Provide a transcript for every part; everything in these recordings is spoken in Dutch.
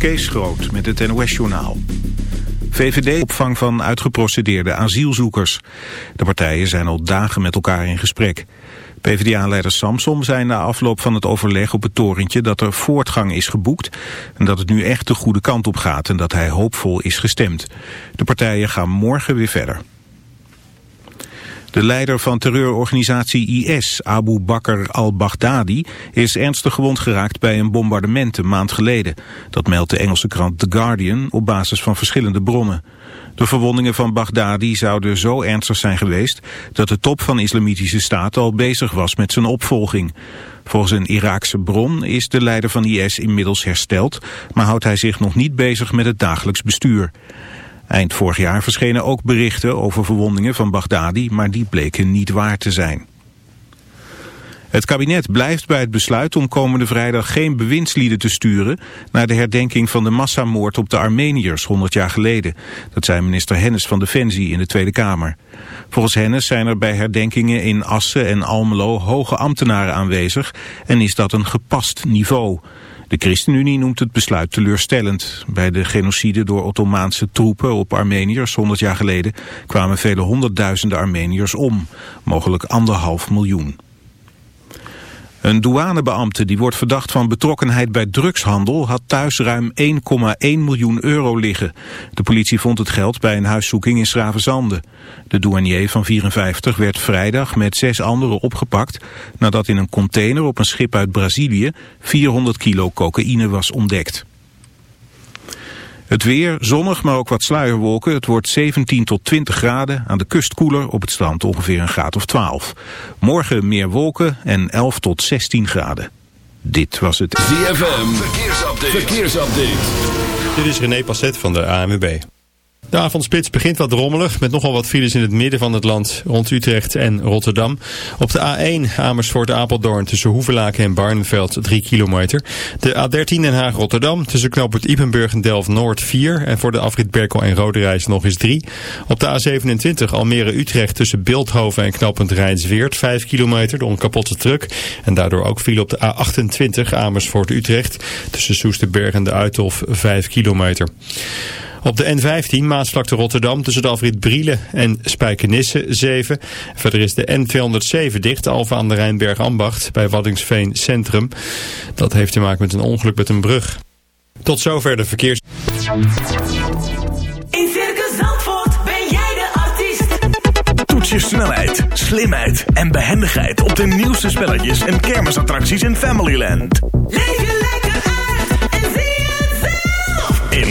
Kees Groot met het NOS-journaal. VVD opvang van uitgeprocedeerde asielzoekers. De partijen zijn al dagen met elkaar in gesprek. PvdA-leider Samsom zei na afloop van het overleg op het torentje dat er voortgang is geboekt en dat het nu echt de goede kant op gaat en dat hij hoopvol is gestemd. De partijen gaan morgen weer verder. De leider van terreurorganisatie IS, Abu Bakr al-Baghdadi, is ernstig gewond geraakt bij een bombardement een maand geleden. Dat meldt de Engelse krant The Guardian op basis van verschillende bronnen. De verwondingen van Baghdadi zouden zo ernstig zijn geweest dat de top van islamitische staat al bezig was met zijn opvolging. Volgens een Iraakse bron is de leider van IS inmiddels hersteld, maar houdt hij zich nog niet bezig met het dagelijks bestuur. Eind vorig jaar verschenen ook berichten over verwondingen van Baghdadi, maar die bleken niet waar te zijn. Het kabinet blijft bij het besluit om komende vrijdag geen bewindslieden te sturen naar de herdenking van de massamoord op de Armeniërs 100 jaar geleden. Dat zei minister Hennis van Defensie in de Tweede Kamer. Volgens Hennis zijn er bij herdenkingen in Assen en Almelo hoge ambtenaren aanwezig en is dat een gepast niveau. De ChristenUnie noemt het besluit teleurstellend. Bij de genocide door Ottomaanse troepen op Armeniërs 100 jaar geleden kwamen vele honderdduizenden Armeniërs om, mogelijk anderhalf miljoen. Een douanebeambte die wordt verdacht van betrokkenheid bij drugshandel had thuis ruim 1,1 miljoen euro liggen. De politie vond het geld bij een huiszoeking in Schravenzande. De douanier van 54 werd vrijdag met zes anderen opgepakt nadat in een container op een schip uit Brazilië 400 kilo cocaïne was ontdekt. Het weer, zonnig, maar ook wat sluierwolken. Het wordt 17 tot 20 graden. Aan de kust koeler, op het strand ongeveer een graad of 12. Morgen meer wolken en 11 tot 16 graden. Dit was het ZFM Verkeersupdate. Verkeersupdate. Dit is René Passet van de AMWB. De avondspits begint wat rommelig met nogal wat files in het midden van het land rond Utrecht en Rotterdam. Op de A1 Amersfoort-Apeldoorn tussen Hoevelaken en Barneveld 3 kilometer. De A13 Den Haag-Rotterdam tussen knooppunt Ipenburg en Delft-Noord 4 en voor de afrit Berkel en Roderijs nog eens 3. Op de A27 Almere-Utrecht tussen Beeldhoven en knooppunt Rijnsweert 5 kilometer door een kapotte truck. En daardoor ook file op de A28 Amersfoort-Utrecht tussen Soesterberg en de Uithof 5 kilometer. Op de N15 Maasvlakte Rotterdam tussen de afrit Brielen en Spijkenisse 7. Verder is de N207 dicht, Alfa aan de Rijnberg Ambacht bij Waddingsveen Centrum. Dat heeft te maken met een ongeluk met een brug. Tot zover de verkeers... In Circus Zandvoort ben jij de artiest. Toets je snelheid, slimheid en behendigheid op de nieuwste spelletjes en kermisattracties in Familyland. Leef je lekker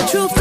The truth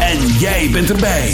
En jij bent erbij.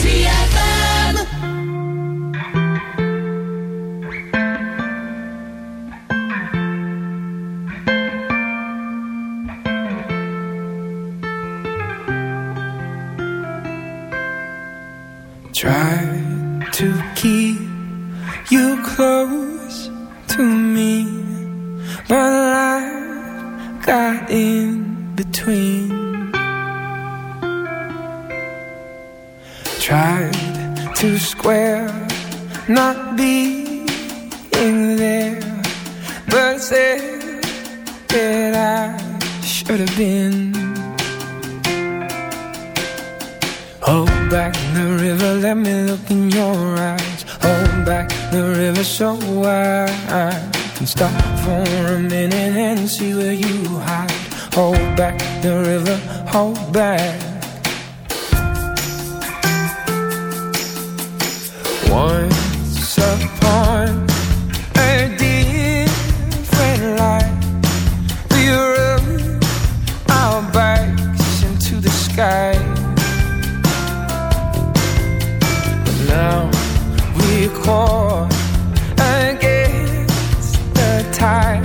never that I should have been. Hold back the river, let me look in your eyes. Hold back the river so I can stop for a minute and see where you hide. Hold back the river, hold back. One against the tide.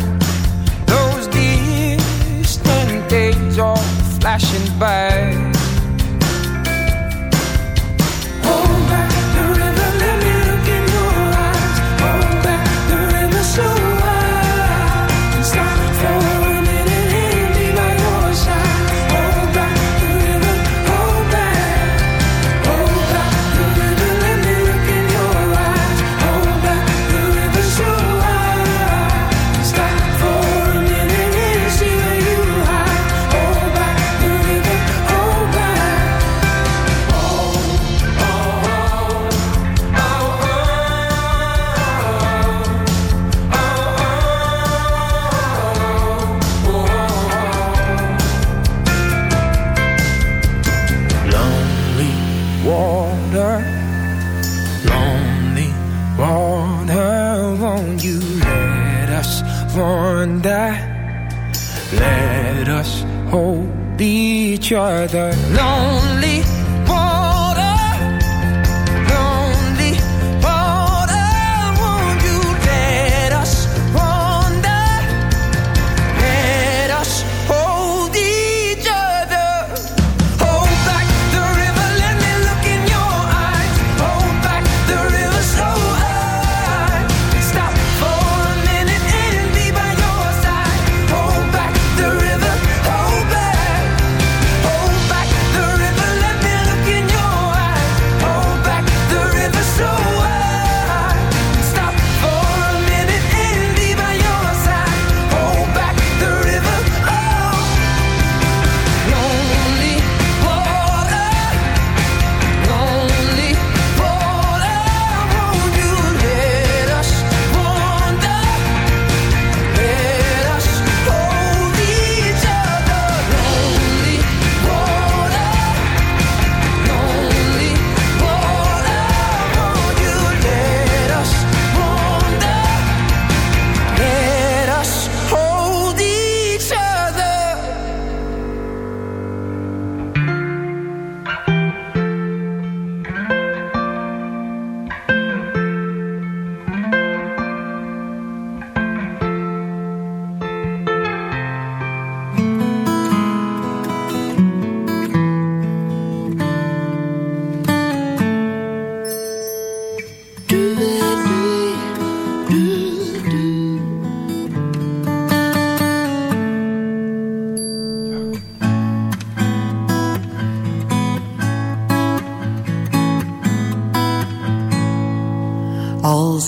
Those distant days are flashing by.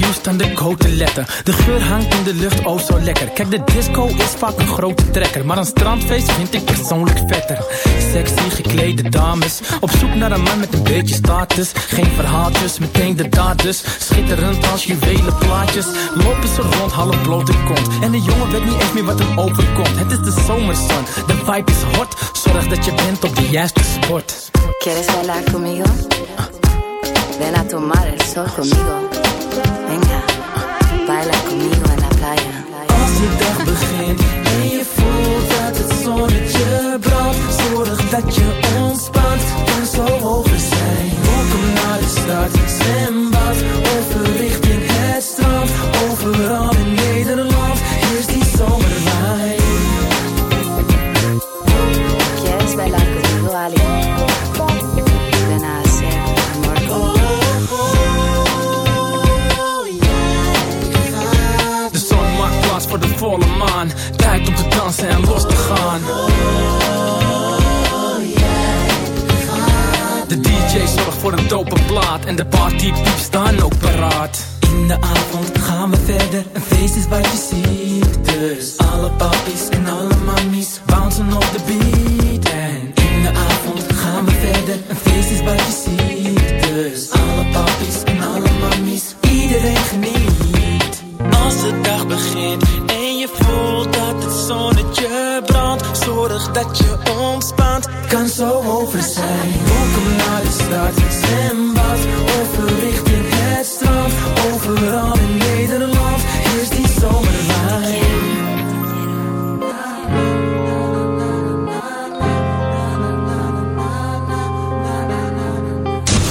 barbecue staan de koteletten. De geur hangt in de lucht, oh zo lekker. Kijk, de disco is vaak een grote trekker. Maar een strandfeest vind ik persoonlijk vetter. Sexy geklede dames. Op zoek naar een man met een beetje status. Geen verhaaltjes, meteen de daders. Schitterend als juwelen plaatjes. Lopen ze rond, half blote kont. En de jongen weet niet eens meer wat hem overkomt. Het is de zomerzon, de vibe is hot. Zorg dat je bent op de juiste spot. ¿Quieres bailar conmigo? Ven a tomar el sol conmigo. Venga, baila conmigo en la playa. Als de dag begint en je voelt dat het zonnetje brandt Zorg dat je ontspant en zo over zijn Welkom naar de stad, En de partypieps staan ook paraat. In de avond gaan we verder. Een feest is wat je ziet. Dus alle papies en alle mammies Bouncen op de beat. En in de avond gaan we verder. Een feest is wat je ziet. Dus alle papies en alle mammies Iedereen geniet. Als de dag begint en je voelt dat het zonnetje brandt Zorg dat je ontspant, kan zo over zijn. Welkom naar de stad,